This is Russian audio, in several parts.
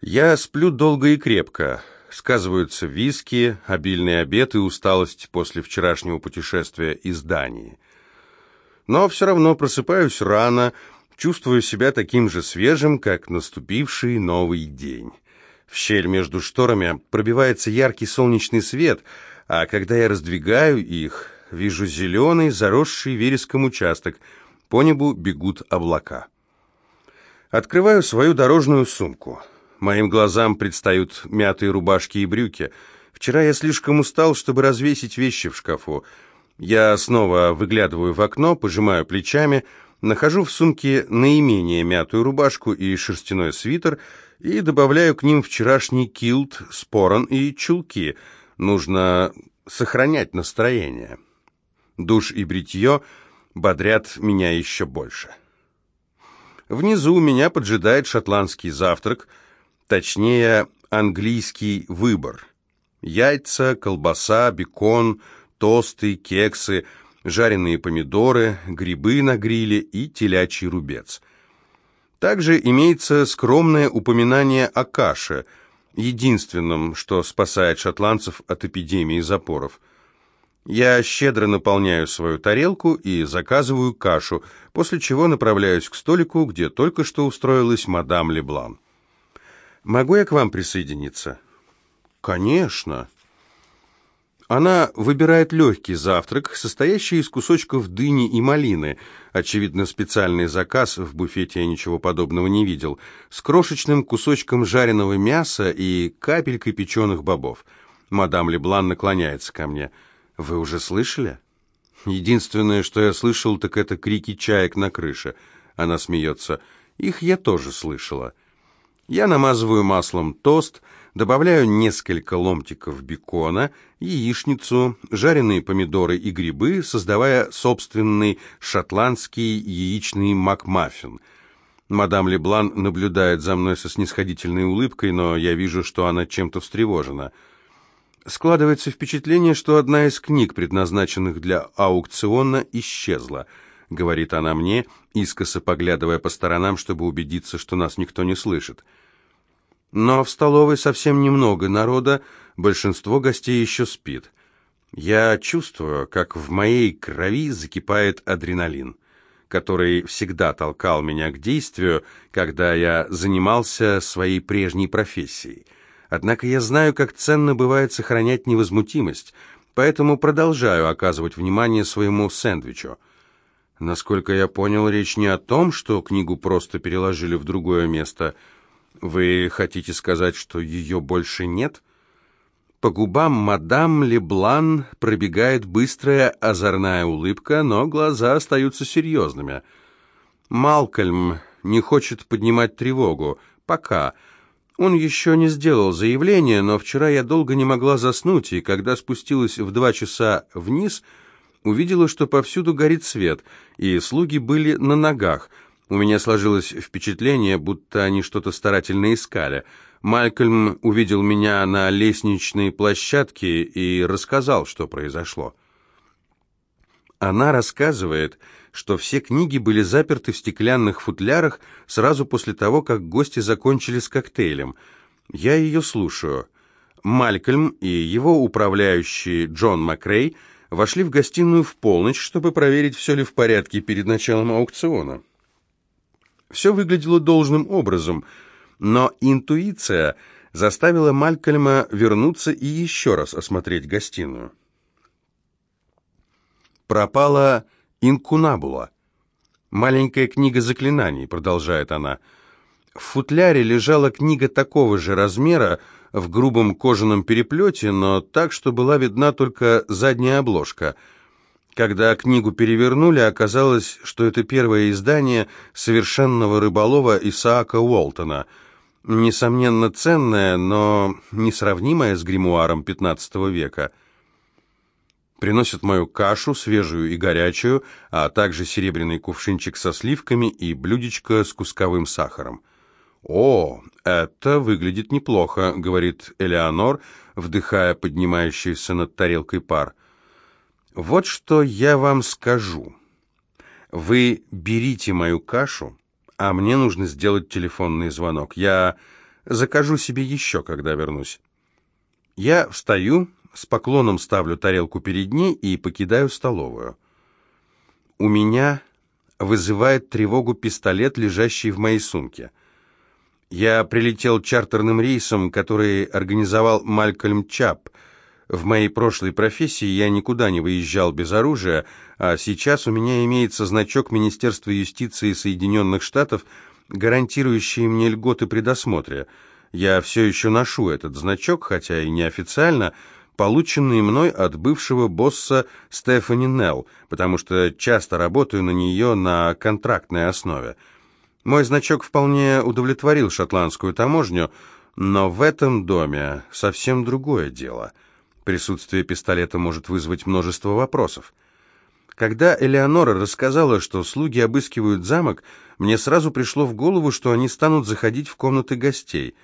Я сплю долго и крепко. Сказываются виски, обильный обед и усталость после вчерашнего путешествия из Дании. Но все равно просыпаюсь рано, чувствую себя таким же свежим, как наступивший новый день. В щель между шторами пробивается яркий солнечный свет, а когда я раздвигаю их, вижу зеленый, заросший вереском участок. По небу бегут облака. Открываю свою дорожную сумку. Моим глазам предстают мятые рубашки и брюки. Вчера я слишком устал, чтобы развесить вещи в шкафу. Я снова выглядываю в окно, пожимаю плечами, нахожу в сумке наименее мятую рубашку и шерстяной свитер и добавляю к ним вчерашний килт, спорон и чулки. Нужно сохранять настроение. Душ и бритье бодрят меня еще больше. Внизу меня поджидает шотландский завтрак – точнее, английский выбор. Яйца, колбаса, бекон, тосты, кексы, жареные помидоры, грибы на гриле и телячий рубец. Также имеется скромное упоминание о каше, единственном, что спасает шотландцев от эпидемии запоров. Я щедро наполняю свою тарелку и заказываю кашу, после чего направляюсь к столику, где только что устроилась мадам Леблан. Могу я к вам присоединиться? Конечно. Она выбирает легкий завтрак, состоящий из кусочков дыни и малины. Очевидно, специальный заказ, в буфете я ничего подобного не видел. С крошечным кусочком жареного мяса и капелькой печеных бобов. Мадам Леблан наклоняется ко мне. «Вы уже слышали?» «Единственное, что я слышал, так это крики чаек на крыше». Она смеется. «Их я тоже слышала». Я намазываю маслом тост, добавляю несколько ломтиков бекона, яичницу, жареные помидоры и грибы, создавая собственный шотландский яичный макмаффин. Мадам Леблан наблюдает за мной со снисходительной улыбкой, но я вижу, что она чем-то встревожена. Складывается впечатление, что одна из книг, предназначенных для аукциона, исчезла — говорит она мне, искоса поглядывая по сторонам, чтобы убедиться, что нас никто не слышит. Но в столовой совсем немного народа, большинство гостей еще спит. Я чувствую, как в моей крови закипает адреналин, который всегда толкал меня к действию, когда я занимался своей прежней профессией. Однако я знаю, как ценно бывает сохранять невозмутимость, поэтому продолжаю оказывать внимание своему сэндвичу. Насколько я понял, речь не о том, что книгу просто переложили в другое место – вы хотите сказать, что ее больше нет? По губам мадам Леблан пробегает быстрая озорная улыбка, но глаза остаются серьезными. Малкольм не хочет поднимать тревогу. Пока. Он еще не сделал заявление, но вчера я долго не могла заснуть, и когда спустилась в два часа вниз, увидела, что повсюду горит свет, и слуги были на ногах — у меня сложилось впечатление, будто они что-то старательно искали. Малькольм увидел меня на лестничной площадке и рассказал, что произошло. Она рассказывает, что все книги были заперты в стеклянных футлярах сразу после того, как гости закончили с коктейлем. Я ее слушаю. Малькольм и его управляющий Джон Макрей вошли в гостиную в полночь, чтобы проверить, все ли в порядке перед началом аукциона. Все выглядело должным образом, но интуиция заставила Малькольма вернуться и еще раз осмотреть гостиную. Пропала инкунабула. «Маленькая книга заклинаний», — продолжает она. В футляре лежала книга такого же размера, в грубом кожаном переплете, но так, что была видна только задняя обложка — когда книгу перевернули, оказалось, что это первое издание совершенного рыболова Исаака Уолтона. Несомненно ценное, но несравнимое с гримуаром XV века. Приносят мою кашу, свежую и горячую, а также серебряный кувшинчик со сливками и блюдечко с кусковым сахаром. «О, это выглядит неплохо», — говорит Элеонор, вдыхая поднимающийся над тарелкой пар. Вот что я вам скажу. Вы берите мою кашу, а мне нужно сделать телефонный звонок. Я Закажу себе еще, когда вернусь. Я встаю, с поклоном ставлю тарелку перед ней и покидаю столовую. У меня вызывает тревогу пистолет, лежащий в моей сумке. Я прилетел чартерным рейсом, который организовал Малькольм Чап. В моей прошлой профессии я никуда не выезжал без оружия, а сейчас у меня имеется значок Министерства юстиции Соединенных Штатов, гарантирующий мне льготы при досмотре. Я все еще ношу этот значок, хотя и неофициально, полученный мной от бывшего босса Стефани Нелл, потому что часто работаю на нее на контрактной основе. Мой значок вполне удовлетворил шотландскую таможню, но в этом доме совсем другое дело. Присутствие пистолета может вызвать множество вопросов. Когда Элеонора рассказала, что слуги обыскивают замок, мне сразу пришло в голову, что они станут заходить в комнаты гостей.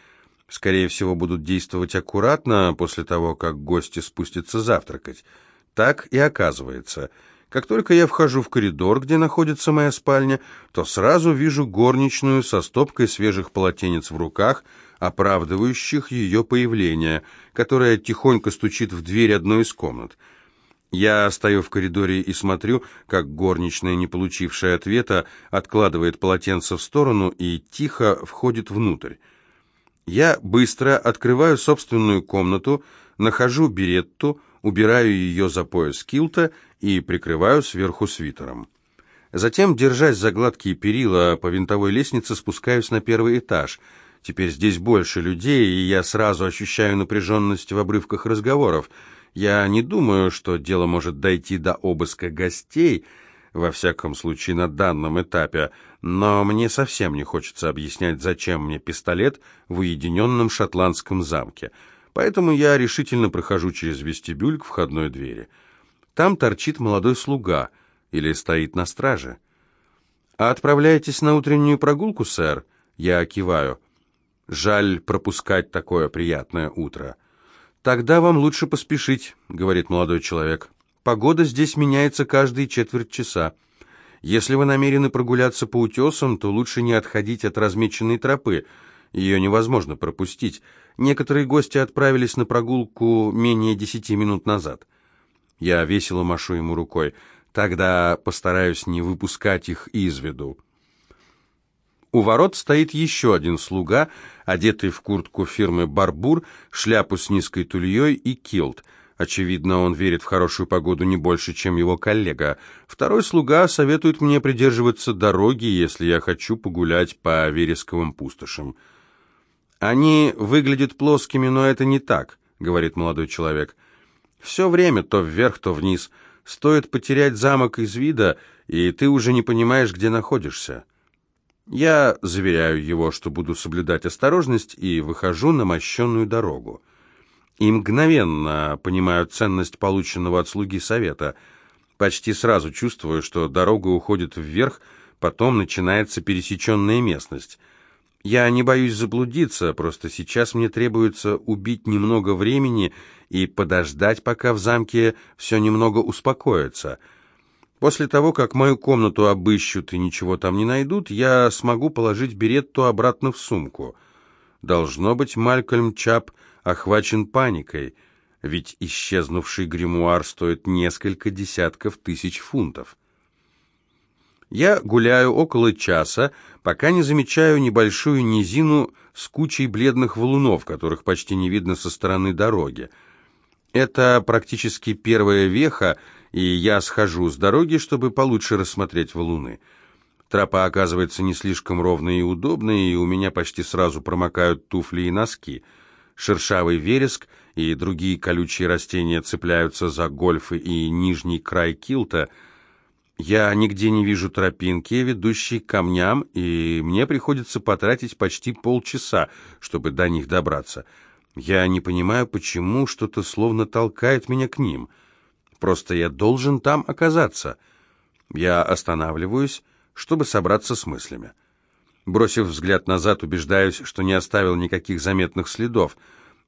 Скорее всего, будут действовать аккуратно после того, как гости спустятся завтракать. Так и оказывается – как только я вхожу в коридор, где находится моя спальня, то сразу вижу горничную со стопкой свежих полотенец в руках, оправдывающих ее появление, которая тихонько стучит в дверь одной из комнат. Я стою в коридоре и смотрю, как горничная, не получившая ответа, откладывает полотенце в сторону и тихо входит внутрь. Я быстро открываю собственную комнату, нахожу беретту, убираю ее за пояс килта и прикрываю сверху свитером. Затем, держась за гладкие перила по винтовой лестнице, спускаюсь на первый этаж. Теперь здесь больше людей, и я сразу ощущаю напряженность в обрывках разговоров. Я не думаю, что дело может дойти до обыска гостей, во всяком случае на данном этапе, но мне совсем не хочется объяснять, зачем мне пистолет в уединенном шотландском замке — Поэтому я решительно прохожу через вестибюль к входной двери. Там торчит молодой слуга или стоит на страже. «А отправляетесь на утреннюю прогулку, сэр?» Я киваю. «Жаль пропускать такое приятное утро». «Тогда вам лучше поспешить», — говорит молодой человек. «Погода здесь меняется каждые четверть часа. Если вы намерены прогуляться по утесам, то лучше не отходить от размеченной тропы. Ее невозможно пропустить. Некоторые гости отправились на прогулку менее десяти минут назад. Я весело машу ему рукой. Тогда постараюсь не выпускать их из виду. У ворот стоит еще один слуга, одетый в куртку фирмы «Барбур», шляпу с низкой тульей и килт. Очевидно, он верит в хорошую погоду не больше, чем его коллега. Второй слуга советует мне придерживаться дороги, если я хочу погулять по вересковым пустошам. «Они выглядят плоскими, но это не так», — говорит молодой человек. «Все время то вверх, то вниз. Стоит потерять замок из вида, и ты уже не понимаешь, где находишься». Я заверяю его, что буду соблюдать осторожность, и выхожу на мощенную дорогу. И мгновенно понимаю ценность полученного от слуги совета. Почти сразу чувствую, что дорога уходит вверх, потом начинается пересеченная местность — я не боюсь заблудиться, просто сейчас мне требуется убить немного времени и подождать, пока в замке все немного успокоится. После того, как мою комнату обыщут и ничего там не найдут, я смогу положить беретту обратно в сумку. Должно быть, Малькольм Чап охвачен паникой, ведь исчезнувший гримуар стоит несколько десятков тысяч фунтов. Я гуляю около часа, пока не замечаю небольшую низину с кучей бледных валунов, которых почти не видно со стороны дороги. Это практически первая веха, и я схожу с дороги, чтобы получше рассмотреть валуны. Тропа оказывается не слишком ровной и удобной, и у меня почти сразу промокают туфли и носки. Шершавый вереск и другие колючие растения цепляются за гольфы и нижний край килта — я нигде не вижу тропинки, ведущей к камням, и мне приходится потратить почти полчаса, чтобы до них добраться. Я не понимаю, почему что-то словно толкает меня к ним. Просто я должен там оказаться. Я останавливаюсь, чтобы собраться с мыслями. Бросив взгляд назад, убеждаюсь, что не оставил никаких заметных следов.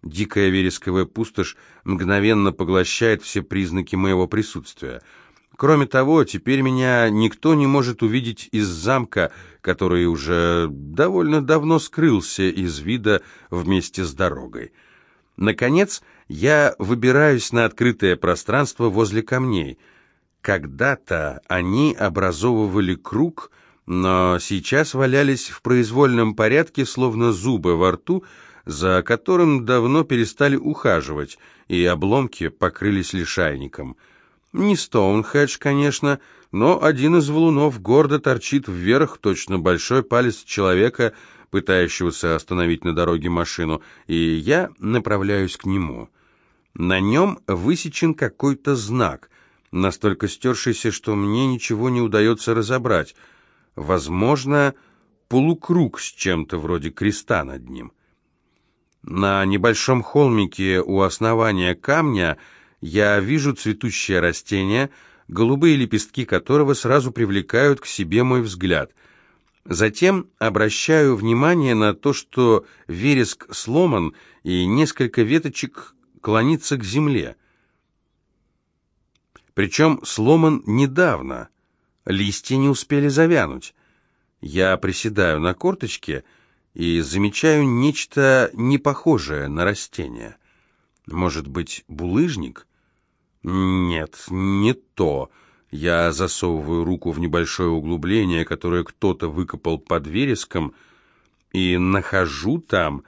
Дикая вересковая пустошь мгновенно поглощает все признаки моего присутствия — Кроме того, теперь меня никто не может увидеть из замка, который уже довольно давно скрылся из вида вместе с дорогой. Наконец, я выбираюсь на открытое пространство возле камней. Когда-то они образовывали круг, но сейчас валялись в произвольном порядке, словно зубы во рту, за которым давно перестали ухаживать, и обломки покрылись лишайником. Не Стоунхедж, конечно, но один из валунов гордо торчит вверх, точно большой палец человека, пытающегося остановить на дороге машину, и я направляюсь к нему. На нем высечен какой-то знак, настолько стершийся, что мне ничего не удается разобрать. Возможно, полукруг с чем-то вроде креста над ним. На небольшом холмике у основания камня я вижу цветущее растение, голубые лепестки которого сразу привлекают к себе мой взгляд. Затем обращаю внимание на то, что вереск сломан и несколько веточек клонится к земле. Причем сломан недавно, листья не успели завянуть. Я приседаю на корточке и замечаю нечто непохожее на растение. Может быть, булыжник? Нет, не то. Я засовываю руку в небольшое углубление, которое кто-то выкопал под вереском, и нахожу там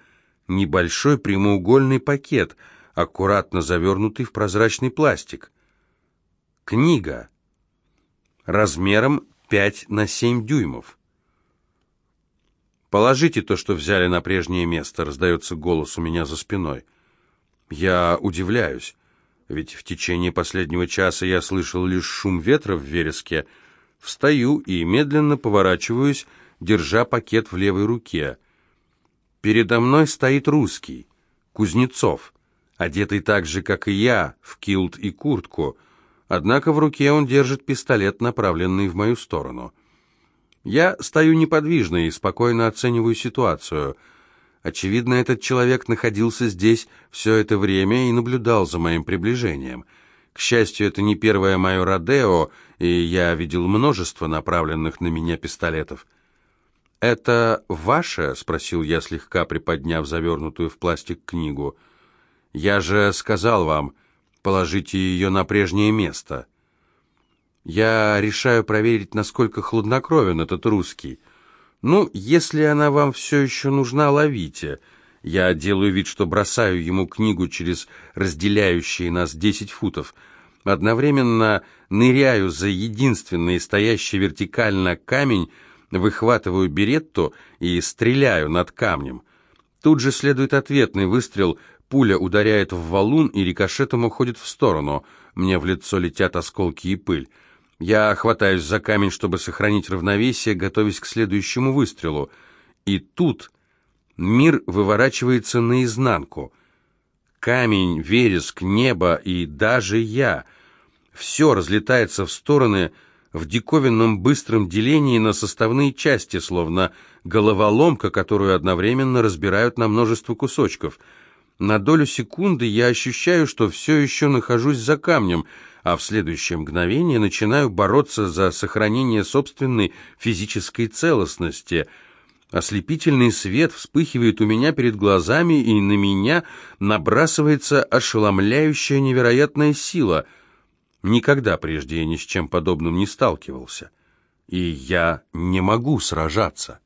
небольшой прямоугольный пакет, аккуратно завернутый в прозрачный пластик. Книга. Размером 5 на 7 дюймов. «Положите то, что взяли на прежнее место», — раздается голос у меня за спиной. Я удивляюсь, ведь в течение последнего часа я слышал лишь шум ветра в вереске. Встаю и медленно поворачиваюсь, держа пакет в левой руке. Передо мной стоит русский, Кузнецов, одетый так же, как и я, в килт и куртку, однако в руке он держит пистолет, направленный в мою сторону. Я стою неподвижно и спокойно оцениваю ситуацию. Очевидно, этот человек находился здесь все это время и наблюдал за моим приближением. К счастью, это не первое мое родео, и я видел множество направленных на меня пистолетов. «Это ваше?» — спросил я, слегка приподняв завернутую в пластик книгу. «Я же сказал вам, положите ее на прежнее место». Я решаю проверить, насколько хладнокровен этот русский. Ну, если она вам все еще нужна, ловите. Я делаю вид, что бросаю ему книгу через разделяющие нас десять футов. Одновременно ныряю за единственный стоящий вертикально камень, выхватываю беретту и стреляю над камнем. Тут же следует ответный выстрел, пуля ударяет в валун и рикошетом уходит в сторону. Мне в лицо летят осколки и пыль. Я хватаюсь за камень, чтобы сохранить равновесие, готовясь к следующему выстрелу. И тут мир выворачивается наизнанку. Камень, вереск, небо и даже я. Все разлетается в стороны в диковинном быстром делении на составные части, словно головоломка, которую одновременно разбирают на множество кусочков. На долю секунды я ощущаю, что все еще нахожусь за камнем — а в следующее мгновение начинаю бороться за сохранение собственной физической целостности. Ослепительный свет вспыхивает у меня перед глазами, и на меня набрасывается ошеломляющая невероятная сила. Никогда прежде я ни с чем подобным не сталкивался. И я не могу сражаться.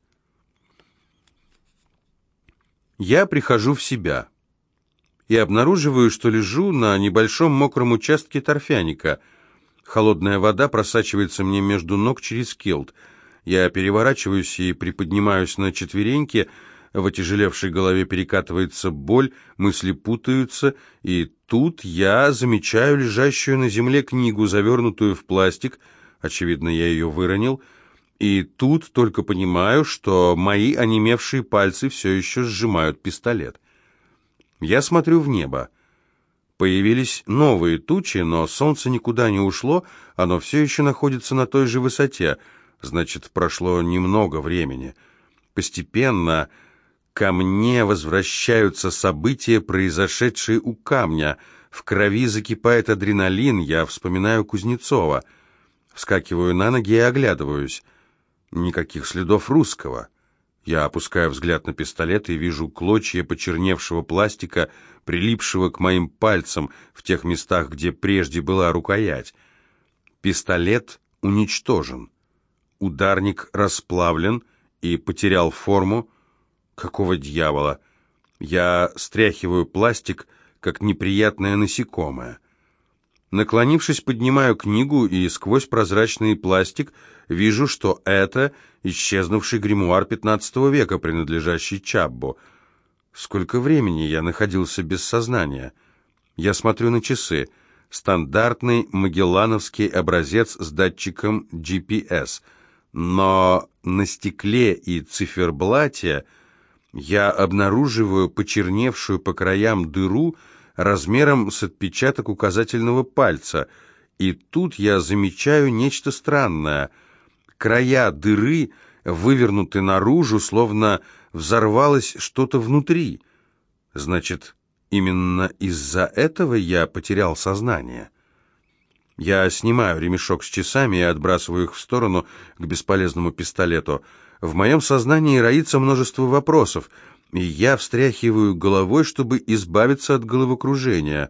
Я прихожу в себя и обнаруживаю, что лежу на небольшом мокром участке торфяника. Холодная вода просачивается мне между ног через келт. Я переворачиваюсь и приподнимаюсь на четвереньки, в отяжелевшей голове перекатывается боль, мысли путаются, и тут я замечаю лежащую на земле книгу, завернутую в пластик, очевидно, я ее выронил, и тут только понимаю, что мои онемевшие пальцы все еще сжимают пистолет. Я смотрю в небо. Появились новые тучи, но солнце никуда не ушло, оно все еще находится на той же высоте, значит, прошло немного времени. Постепенно ко мне возвращаются события, произошедшие у камня. В крови закипает адреналин, я вспоминаю Кузнецова. Вскакиваю на ноги и оглядываюсь. Никаких следов русского. Я опускаю взгляд на пистолет и вижу клочья почерневшего пластика, прилипшего к моим пальцам в тех местах, где прежде была рукоять. Пистолет уничтожен. Ударник расплавлен и потерял форму. Какого дьявола? Я стряхиваю пластик, как неприятное насекомое. Наклонившись, поднимаю книгу и сквозь прозрачный пластик вижу, что это исчезнувший гримуар XV века, принадлежащий Чаббо. Сколько времени я находился без сознания? Я смотрю на часы. Стандартный магеллановский образец с датчиком GPS. Но на стекле и циферблате я обнаруживаю почерневшую по краям дыру, размером с отпечаток указательного пальца, и тут я замечаю нечто странное. Края дыры вывернуты наружу, словно взорвалось что-то внутри. Значит, именно из-за этого я потерял сознание. Я снимаю ремешок с часами и отбрасываю их в сторону к бесполезному пистолету. В моем сознании роится множество вопросов — и я встряхиваю головой, чтобы избавиться от головокружения.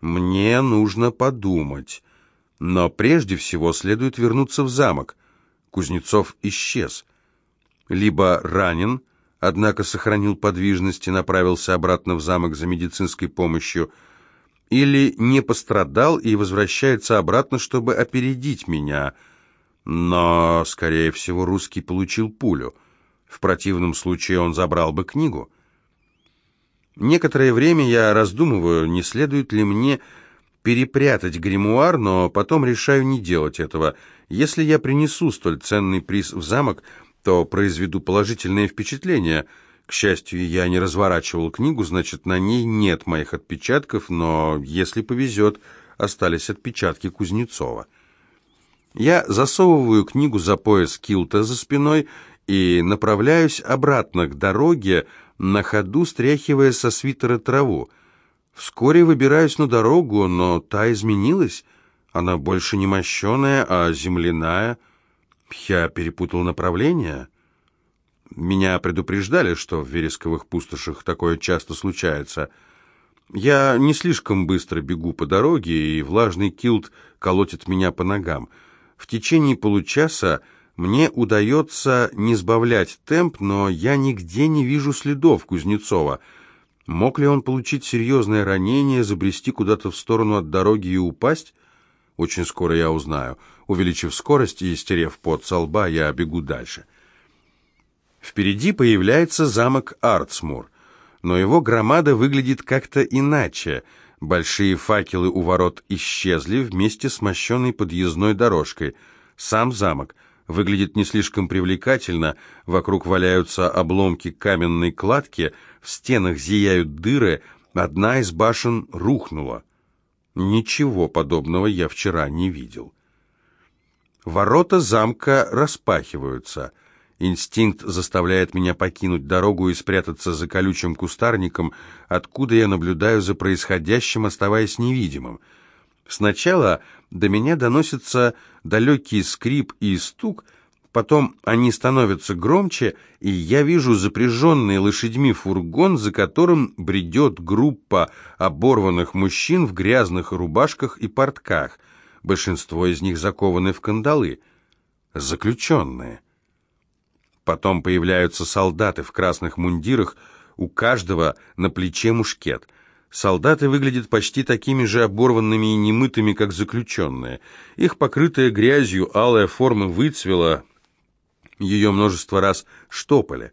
Мне нужно подумать. Но прежде всего следует вернуться в замок. Кузнецов исчез. Либо ранен, однако сохранил подвижность и направился обратно в замок за медицинской помощью, или не пострадал и возвращается обратно, чтобы опередить меня. Но, скорее всего, русский получил пулю — в противном случае он забрал бы книгу. Некоторое время я раздумываю, не следует ли мне перепрятать гримуар, но потом решаю не делать этого. Если я принесу столь ценный приз в замок, то произведу положительное впечатление. К счастью, я не разворачивал книгу, значит, на ней нет моих отпечатков, но, если повезет, остались отпечатки Кузнецова. Я засовываю книгу за пояс килта за спиной и направляюсь обратно к дороге, на ходу стряхивая со свитера траву. Вскоре выбираюсь на дорогу, но та изменилась. Она больше не мощеная, а земляная. Я перепутал направление. Меня предупреждали, что в вересковых пустошах такое часто случается. Я не слишком быстро бегу по дороге, и влажный килт колотит меня по ногам. В течение получаса мне удается не сбавлять темп, но я нигде не вижу следов Кузнецова. Мог ли он получить серьезное ранение, забрести куда-то в сторону от дороги и упасть? Очень скоро я узнаю. Увеличив скорость и стерев пот со лба, я бегу дальше. Впереди появляется замок Артсмур, но его громада выглядит как-то иначе. Большие факелы у ворот исчезли вместе с мощенной подъездной дорожкой. Сам замок — выглядит не слишком привлекательно, вокруг валяются обломки каменной кладки, в стенах зияют дыры, одна из башен рухнула. Ничего подобного я вчера не видел. Ворота замка распахиваются. Инстинкт заставляет меня покинуть дорогу и спрятаться за колючим кустарником, откуда я наблюдаю за происходящим, оставаясь невидимым. Сначала до меня доносится далекий скрип и стук, потом они становятся громче, и я вижу запряженный лошадьми фургон, за которым бредет группа оборванных мужчин в грязных рубашках и портках. Большинство из них закованы в кандалы. Заключенные. Потом появляются солдаты в красных мундирах, у каждого на плече мушкет – Солдаты выглядят почти такими же оборванными и немытыми, как заключенные. Их покрытая грязью алая форма выцвела, ее множество раз штопали.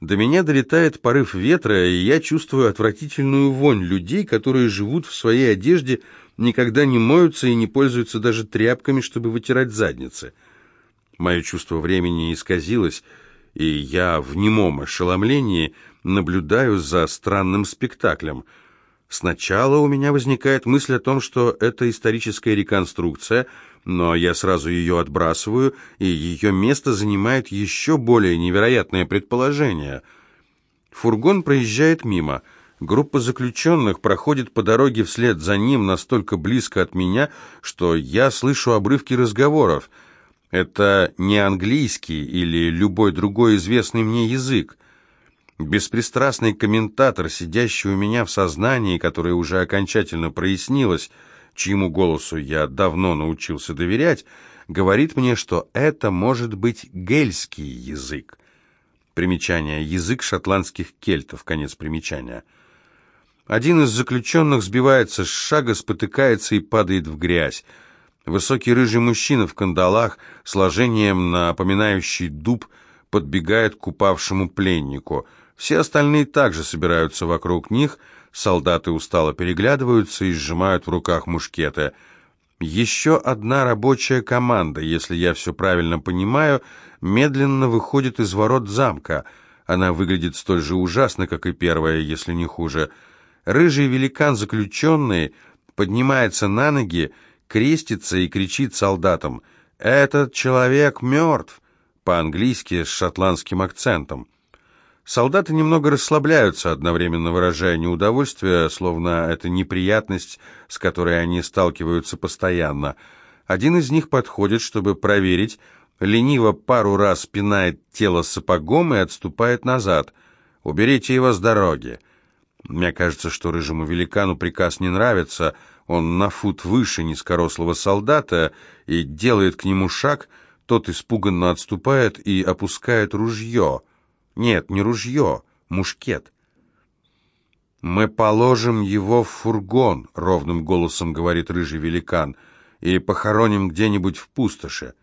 До меня долетает порыв ветра, и я чувствую отвратительную вонь людей, которые живут в своей одежде, никогда не моются и не пользуются даже тряпками, чтобы вытирать задницы. Мое чувство времени исказилось, и я в немом ошеломлении наблюдаю за странным спектаклем — Сначала у меня возникает мысль о том, что это историческая реконструкция, но я сразу ее отбрасываю, и ее место занимает еще более невероятное предположение. Фургон проезжает мимо. Группа заключенных проходит по дороге вслед за ним настолько близко от меня, что я слышу обрывки разговоров. Это не английский или любой другой известный мне язык. Беспристрастный комментатор, сидящий у меня в сознании, которое уже окончательно прояснилось, чьему голосу я давно научился доверять, говорит мне, что это может быть гельский язык. Примечание. Язык шотландских кельтов. Конец примечания. Один из заключенных сбивается с шага, спотыкается и падает в грязь. Высокий рыжий мужчина в кандалах, сложением напоминающий дуб, подбегает к упавшему пленнику. Все остальные также собираются вокруг них, солдаты устало переглядываются и сжимают в руках мушкеты. Еще одна рабочая команда, если я все правильно понимаю, медленно выходит из ворот замка. Она выглядит столь же ужасно, как и первая, если не хуже. Рыжий великан, заключенный, поднимается на ноги, крестится и кричит солдатам «Этот человек мертв!» по-английски с шотландским акцентом. Солдаты немного расслабляются, одновременно выражая неудовольствие, словно это неприятность, с которой они сталкиваются постоянно. Один из них подходит, чтобы проверить, лениво пару раз пинает тело сапогом и отступает назад. «Уберите его с дороги!» Мне кажется, что рыжему великану приказ не нравится. Он на фут выше низкорослого солдата и делает к нему шаг. Тот испуганно отступает и опускает ружье. Нет, не ружье, мушкет. «Мы положим его в фургон», — ровным голосом говорит рыжий великан, «и похороним где-нибудь в пустоши».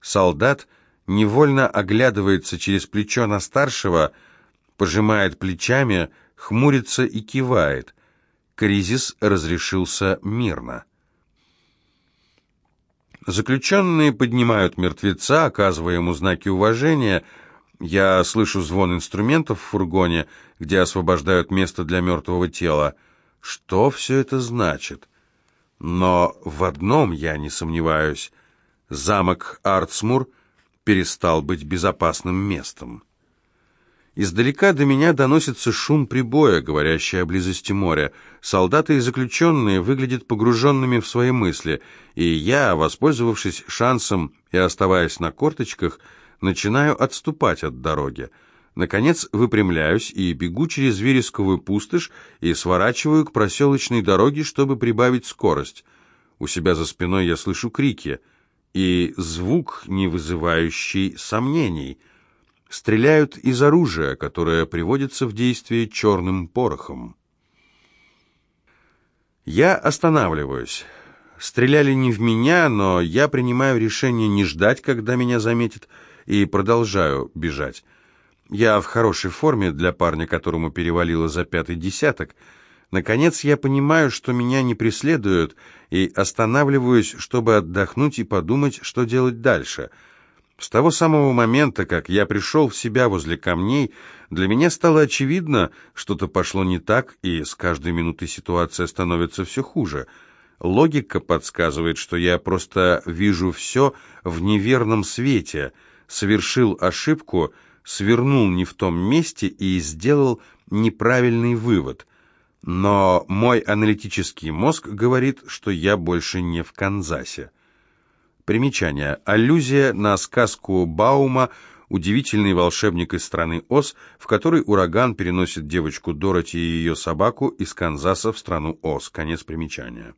Солдат невольно оглядывается через плечо на старшего, пожимает плечами, хмурится и кивает. Кризис разрешился мирно. Заключенные поднимают мертвеца, оказывая ему знаки уважения. Я слышу звон инструментов в фургоне, где освобождают место для мертвого тела. Что все это значит? Но в одном я не сомневаюсь. Замок Артсмур перестал быть безопасным местом. Издалека до меня доносится шум прибоя, говорящий о близости моря. Солдаты и заключенные выглядят погруженными в свои мысли, и я, воспользовавшись шансом и оставаясь на корточках, начинаю отступать от дороги. Наконец выпрямляюсь и бегу через вересковую пустошь и сворачиваю к проселочной дороге, чтобы прибавить скорость. У себя за спиной я слышу крики и звук, не вызывающий сомнений — стреляют из оружия, которое приводится в действие черным порохом. Я останавливаюсь. Стреляли не в меня, но я принимаю решение не ждать, когда меня заметят, и продолжаю бежать. Я в хорошей форме для парня, которому перевалило за пятый десяток. Наконец я понимаю, что меня не преследуют, и останавливаюсь, чтобы отдохнуть и подумать, что делать дальше — с того самого момента, как я пришел в себя возле камней, для меня стало очевидно, что-то пошло не так, и с каждой минутой ситуация становится все хуже. Логика подсказывает, что я просто вижу все в неверном свете, совершил ошибку, свернул не в том месте и сделал неправильный вывод. Но мой аналитический мозг говорит, что я больше не в Канзасе. Примечание. Аллюзия на сказку Баума «Удивительный волшебник из страны Оз», в которой ураган переносит девочку Дороти и ее собаку из Канзаса в страну Оз. Конец примечания.